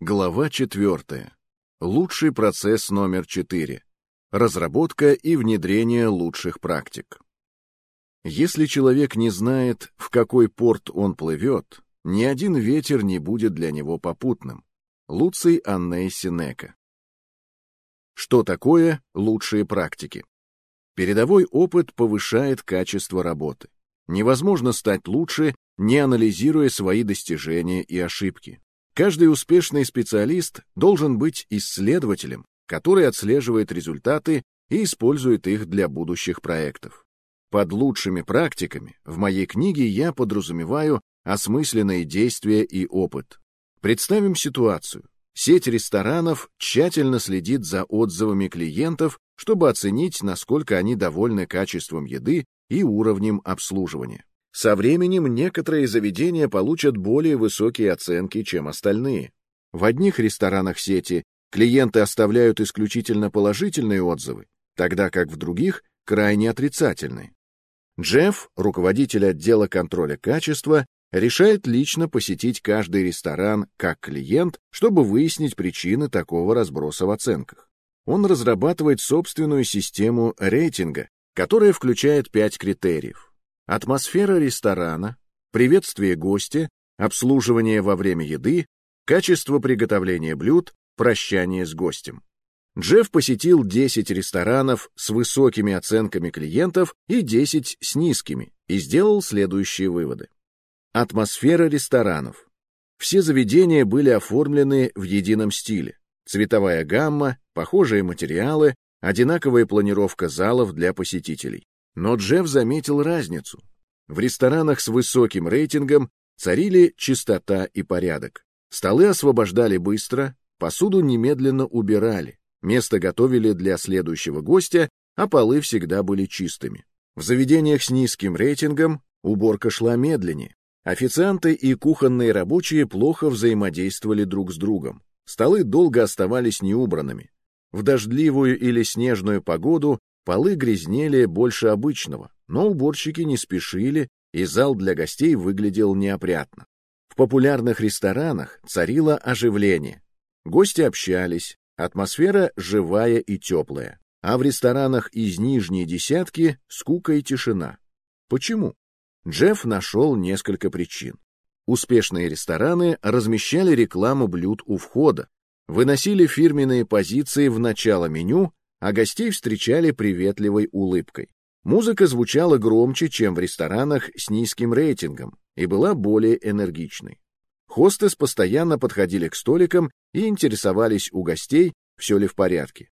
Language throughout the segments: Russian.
Глава 4. Лучший процесс номер 4. Разработка и внедрение лучших практик. Если человек не знает, в какой порт он плывет, ни один ветер не будет для него попутным. Луций Анней Синека. Что такое лучшие практики? Передовой опыт повышает качество работы. Невозможно стать лучше, не анализируя свои достижения и ошибки. Каждый успешный специалист должен быть исследователем, который отслеживает результаты и использует их для будущих проектов. Под лучшими практиками в моей книге я подразумеваю осмысленные действия и опыт. Представим ситуацию. Сеть ресторанов тщательно следит за отзывами клиентов, чтобы оценить, насколько они довольны качеством еды и уровнем обслуживания. Со временем некоторые заведения получат более высокие оценки, чем остальные. В одних ресторанах сети клиенты оставляют исключительно положительные отзывы, тогда как в других — крайне отрицательные. Джефф, руководитель отдела контроля качества, решает лично посетить каждый ресторан как клиент, чтобы выяснить причины такого разброса в оценках. Он разрабатывает собственную систему рейтинга, которая включает пять критериев атмосфера ресторана, приветствие гостя, обслуживание во время еды, качество приготовления блюд, прощание с гостем. Джефф посетил 10 ресторанов с высокими оценками клиентов и 10 с низкими и сделал следующие выводы. Атмосфера ресторанов. Все заведения были оформлены в едином стиле. Цветовая гамма, похожие материалы, одинаковая планировка залов для посетителей. Но Джефф заметил разницу. В ресторанах с высоким рейтингом царили чистота и порядок. Столы освобождали быстро, посуду немедленно убирали, место готовили для следующего гостя, а полы всегда были чистыми. В заведениях с низким рейтингом уборка шла медленнее. Официанты и кухонные рабочие плохо взаимодействовали друг с другом. Столы долго оставались неубранными. В дождливую или снежную погоду Полы грязнели больше обычного, но уборщики не спешили, и зал для гостей выглядел неопрятно. В популярных ресторанах царило оживление. Гости общались, атмосфера живая и теплая. А в ресторанах из нижней десятки скука и тишина. Почему? Джефф нашел несколько причин. Успешные рестораны размещали рекламу блюд у входа, выносили фирменные позиции в начало меню а гостей встречали приветливой улыбкой. Музыка звучала громче, чем в ресторанах с низким рейтингом, и была более энергичной. Хостес постоянно подходили к столикам и интересовались у гостей, все ли в порядке.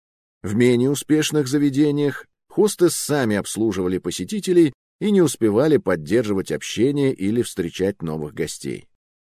В менее успешных заведениях хостес сами обслуживали посетителей и не успевали поддерживать общение или встречать новых гостей.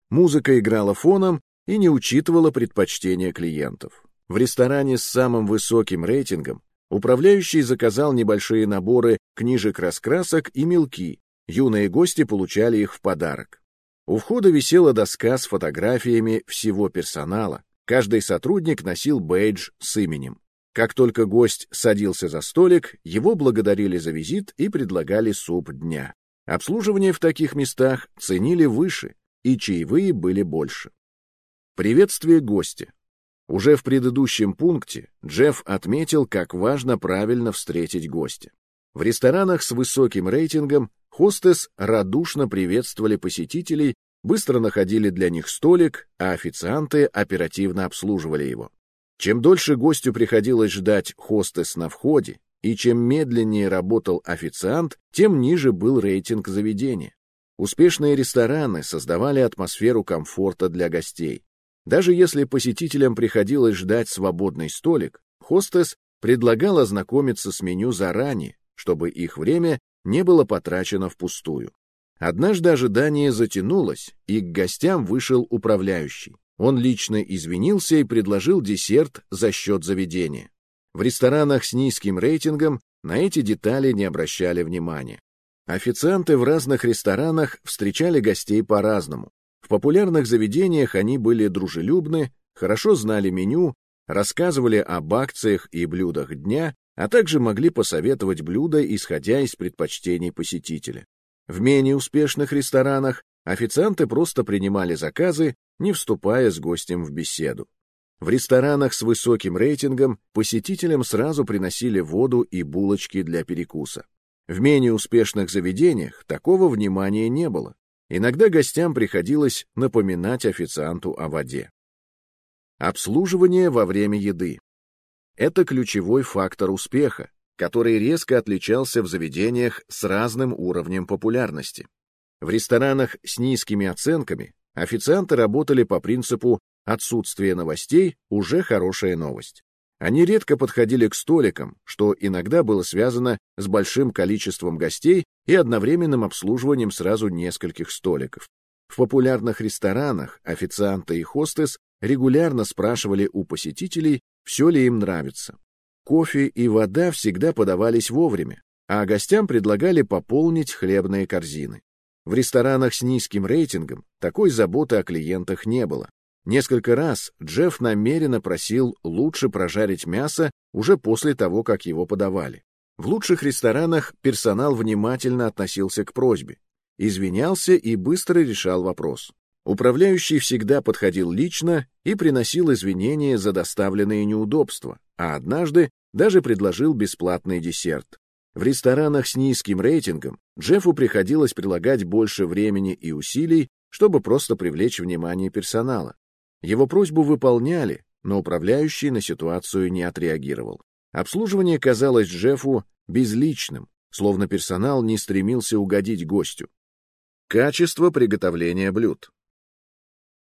Музыка играла фоном и не учитывала предпочтения клиентов. В ресторане с самым высоким рейтингом управляющий заказал небольшие наборы книжек-раскрасок и мелки. Юные гости получали их в подарок. У входа висела доска с фотографиями всего персонала. Каждый сотрудник носил бейдж с именем. Как только гость садился за столик, его благодарили за визит и предлагали суп дня. Обслуживание в таких местах ценили выше, и чаевые были больше. Приветствие гостя. Уже в предыдущем пункте Джефф отметил, как важно правильно встретить гостя. В ресторанах с высоким рейтингом хостес радушно приветствовали посетителей, быстро находили для них столик, а официанты оперативно обслуживали его. Чем дольше гостю приходилось ждать хостес на входе, и чем медленнее работал официант, тем ниже был рейтинг заведения. Успешные рестораны создавали атмосферу комфорта для гостей. Даже если посетителям приходилось ждать свободный столик, хостес предлагал ознакомиться с меню заранее, чтобы их время не было потрачено впустую. Однажды ожидание затянулось, и к гостям вышел управляющий. Он лично извинился и предложил десерт за счет заведения. В ресторанах с низким рейтингом на эти детали не обращали внимания. Официанты в разных ресторанах встречали гостей по-разному. В популярных заведениях они были дружелюбны, хорошо знали меню, рассказывали об акциях и блюдах дня, а также могли посоветовать блюда, исходя из предпочтений посетителя. В менее успешных ресторанах официанты просто принимали заказы, не вступая с гостем в беседу. В ресторанах с высоким рейтингом посетителям сразу приносили воду и булочки для перекуса. В менее успешных заведениях такого внимания не было. Иногда гостям приходилось напоминать официанту о воде. Обслуживание во время еды. Это ключевой фактор успеха, который резко отличался в заведениях с разным уровнем популярности. В ресторанах с низкими оценками официанты работали по принципу «отсутствие новостей – уже хорошая новость». Они редко подходили к столикам, что иногда было связано с большим количеством гостей и одновременным обслуживанием сразу нескольких столиков. В популярных ресторанах официанты и хостес регулярно спрашивали у посетителей, все ли им нравится. Кофе и вода всегда подавались вовремя, а гостям предлагали пополнить хлебные корзины. В ресторанах с низким рейтингом такой заботы о клиентах не было. Несколько раз Джефф намеренно просил лучше прожарить мясо уже после того, как его подавали. В лучших ресторанах персонал внимательно относился к просьбе, извинялся и быстро решал вопрос. Управляющий всегда подходил лично и приносил извинения за доставленные неудобства, а однажды даже предложил бесплатный десерт. В ресторанах с низким рейтингом Джеффу приходилось прилагать больше времени и усилий, чтобы просто привлечь внимание персонала. Его просьбу выполняли, но управляющий на ситуацию не отреагировал. Обслуживание казалось Джеффу безличным, словно персонал не стремился угодить гостю. Качество приготовления блюд.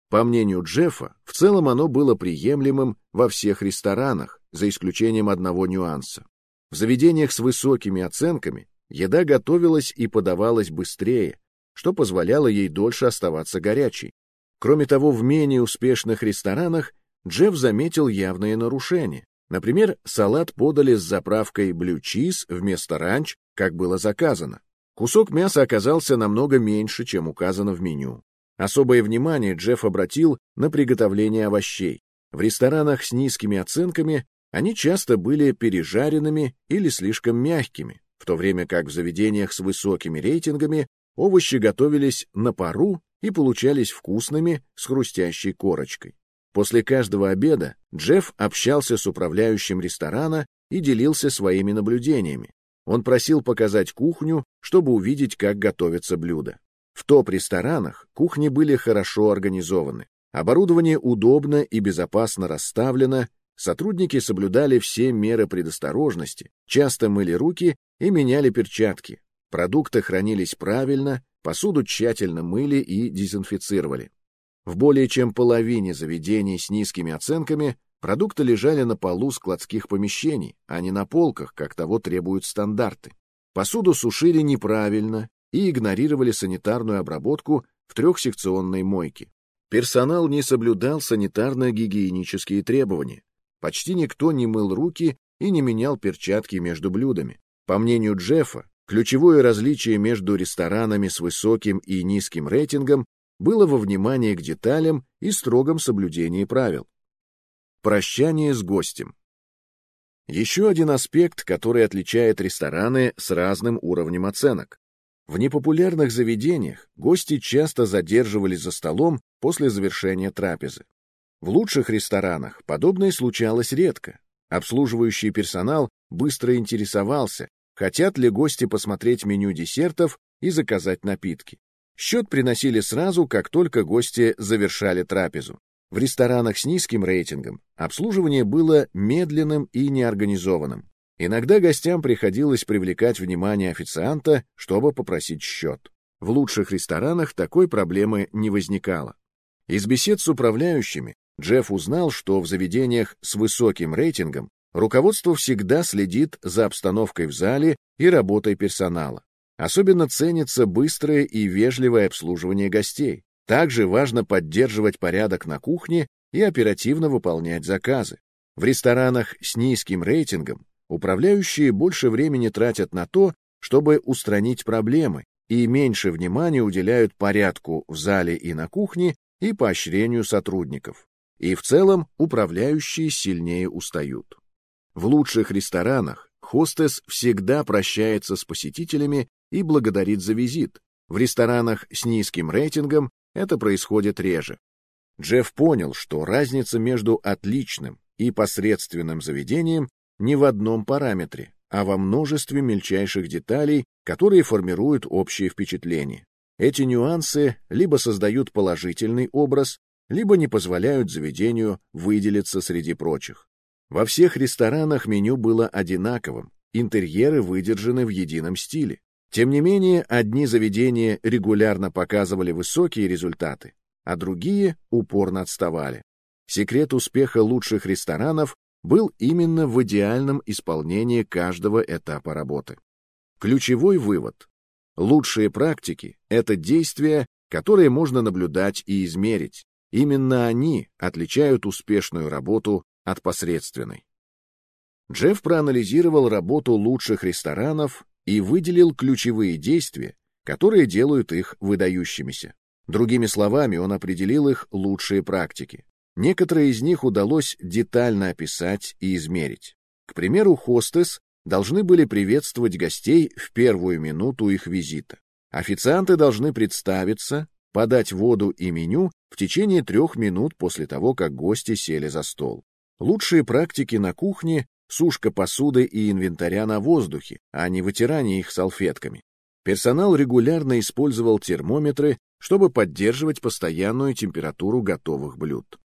По мнению Джеффа, в целом оно было приемлемым во всех ресторанах, за исключением одного нюанса. В заведениях с высокими оценками еда готовилась и подавалась быстрее, что позволяло ей дольше оставаться горячей. Кроме того, в менее успешных ресторанах Джефф заметил явные нарушения. Например, салат подали с заправкой blue cheese вместо ранч, как было заказано. Кусок мяса оказался намного меньше, чем указано в меню. Особое внимание Джефф обратил на приготовление овощей. В ресторанах с низкими оценками они часто были пережаренными или слишком мягкими, в то время как в заведениях с высокими рейтингами овощи готовились на пару и получались вкусными с хрустящей корочкой. После каждого обеда Джефф общался с управляющим ресторана и делился своими наблюдениями. Он просил показать кухню, чтобы увидеть, как готовятся блюда. В топ-ресторанах кухни были хорошо организованы. Оборудование удобно и безопасно расставлено, сотрудники соблюдали все меры предосторожности, часто мыли руки и меняли перчатки. Продукты хранились правильно, Посуду тщательно мыли и дезинфицировали. В более чем половине заведений с низкими оценками продукты лежали на полу складских помещений, а не на полках, как того требуют стандарты. Посуду сушили неправильно и игнорировали санитарную обработку в трехсекционной мойке. Персонал не соблюдал санитарно-гигиенические требования. Почти никто не мыл руки и не менял перчатки между блюдами. По мнению Джеффа, Ключевое различие между ресторанами с высоким и низким рейтингом было во внимании к деталям и строгом соблюдении правил. Прощание с гостем. Еще один аспект, который отличает рестораны с разным уровнем оценок. В непопулярных заведениях гости часто задерживались за столом после завершения трапезы. В лучших ресторанах подобное случалось редко. Обслуживающий персонал быстро интересовался, хотят ли гости посмотреть меню десертов и заказать напитки. Счет приносили сразу, как только гости завершали трапезу. В ресторанах с низким рейтингом обслуживание было медленным и неорганизованным. Иногда гостям приходилось привлекать внимание официанта, чтобы попросить счет. В лучших ресторанах такой проблемы не возникало. Из бесед с управляющими Джефф узнал, что в заведениях с высоким рейтингом Руководство всегда следит за обстановкой в зале и работой персонала. Особенно ценится быстрое и вежливое обслуживание гостей. Также важно поддерживать порядок на кухне и оперативно выполнять заказы. В ресторанах с низким рейтингом управляющие больше времени тратят на то, чтобы устранить проблемы, и меньше внимания уделяют порядку в зале и на кухне и поощрению сотрудников. И в целом управляющие сильнее устают. В лучших ресторанах хостес всегда прощается с посетителями и благодарит за визит. В ресторанах с низким рейтингом это происходит реже. Джефф понял, что разница между отличным и посредственным заведением не в одном параметре, а во множестве мельчайших деталей, которые формируют общее впечатление. Эти нюансы либо создают положительный образ, либо не позволяют заведению выделиться среди прочих. Во всех ресторанах меню было одинаковым, интерьеры выдержаны в едином стиле. Тем не менее, одни заведения регулярно показывали высокие результаты, а другие упорно отставали. Секрет успеха лучших ресторанов был именно в идеальном исполнении каждого этапа работы. Ключевой вывод. Лучшие практики — это действия, которые можно наблюдать и измерить. Именно они отличают успешную работу от посредственной. Джефф проанализировал работу лучших ресторанов и выделил ключевые действия, которые делают их выдающимися. Другими словами, он определил их лучшие практики. Некоторые из них удалось детально описать и измерить. К примеру, хостес должны были приветствовать гостей в первую минуту их визита. Официанты должны представиться, подать воду и меню в течение трех минут после того, как гости сели за стол. Лучшие практики на кухне — сушка посуды и инвентаря на воздухе, а не вытирание их салфетками. Персонал регулярно использовал термометры, чтобы поддерживать постоянную температуру готовых блюд.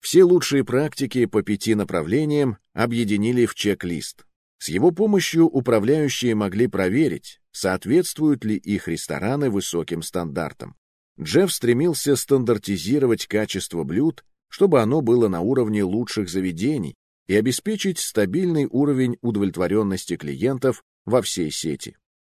Все лучшие практики по пяти направлениям объединили в чек-лист. С его помощью управляющие могли проверить, соответствуют ли их рестораны высоким стандартам. Джефф стремился стандартизировать качество блюд, чтобы оно было на уровне лучших заведений и обеспечить стабильный уровень удовлетворенности клиентов во всей сети.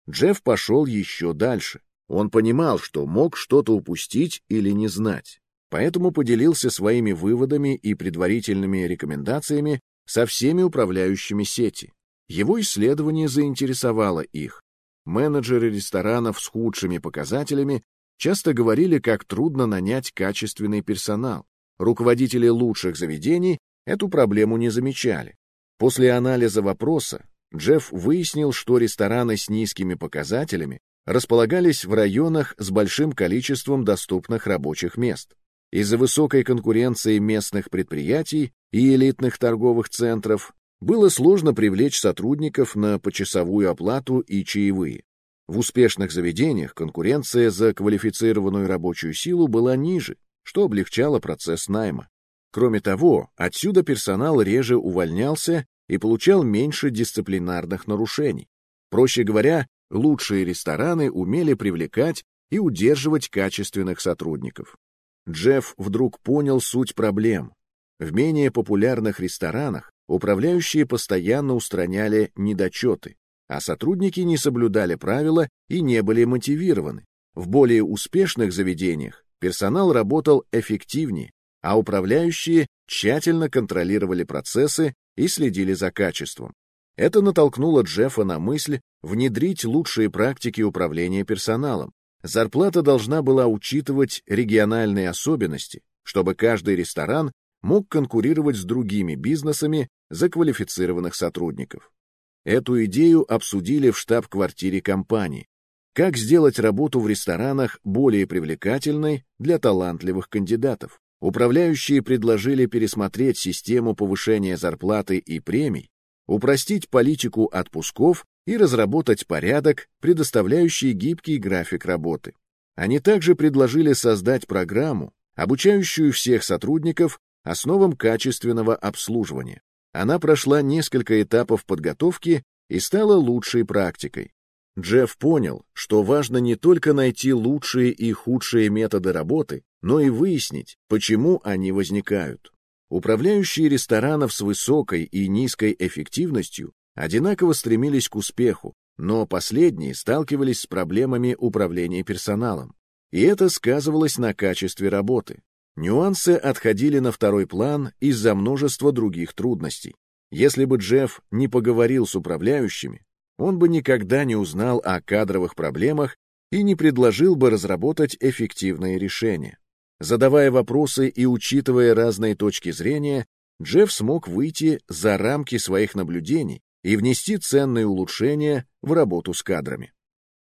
Джефф пошел еще дальше. Он понимал, что мог что-то упустить или не знать поэтому поделился своими выводами и предварительными рекомендациями со всеми управляющими сети. Его исследование заинтересовало их. Менеджеры ресторанов с худшими показателями часто говорили, как трудно нанять качественный персонал. Руководители лучших заведений эту проблему не замечали. После анализа вопроса Джефф выяснил, что рестораны с низкими показателями располагались в районах с большим количеством доступных рабочих мест. Из-за высокой конкуренции местных предприятий и элитных торговых центров было сложно привлечь сотрудников на почасовую оплату и чаевые. В успешных заведениях конкуренция за квалифицированную рабочую силу была ниже, что облегчало процесс найма. Кроме того, отсюда персонал реже увольнялся и получал меньше дисциплинарных нарушений. Проще говоря, лучшие рестораны умели привлекать и удерживать качественных сотрудников. Джефф вдруг понял суть проблем. В менее популярных ресторанах управляющие постоянно устраняли недочеты, а сотрудники не соблюдали правила и не были мотивированы. В более успешных заведениях персонал работал эффективнее, а управляющие тщательно контролировали процессы и следили за качеством. Это натолкнуло Джеффа на мысль внедрить лучшие практики управления персоналом, Зарплата должна была учитывать региональные особенности, чтобы каждый ресторан мог конкурировать с другими бизнесами за квалифицированных сотрудников. Эту идею обсудили в штаб-квартире компании. Как сделать работу в ресторанах более привлекательной для талантливых кандидатов? Управляющие предложили пересмотреть систему повышения зарплаты и премий, упростить политику отпусков и разработать порядок, предоставляющий гибкий график работы. Они также предложили создать программу, обучающую всех сотрудников основам качественного обслуживания. Она прошла несколько этапов подготовки и стала лучшей практикой. Джефф понял, что важно не только найти лучшие и худшие методы работы, но и выяснить, почему они возникают. Управляющие ресторанов с высокой и низкой эффективностью одинаково стремились к успеху, но последние сталкивались с проблемами управления персоналом. И это сказывалось на качестве работы. Нюансы отходили на второй план из-за множества других трудностей. Если бы Джефф не поговорил с управляющими, он бы никогда не узнал о кадровых проблемах и не предложил бы разработать эффективные решения. Задавая вопросы и учитывая разные точки зрения, Джефф смог выйти за рамки своих наблюдений и внести ценные улучшения в работу с кадрами.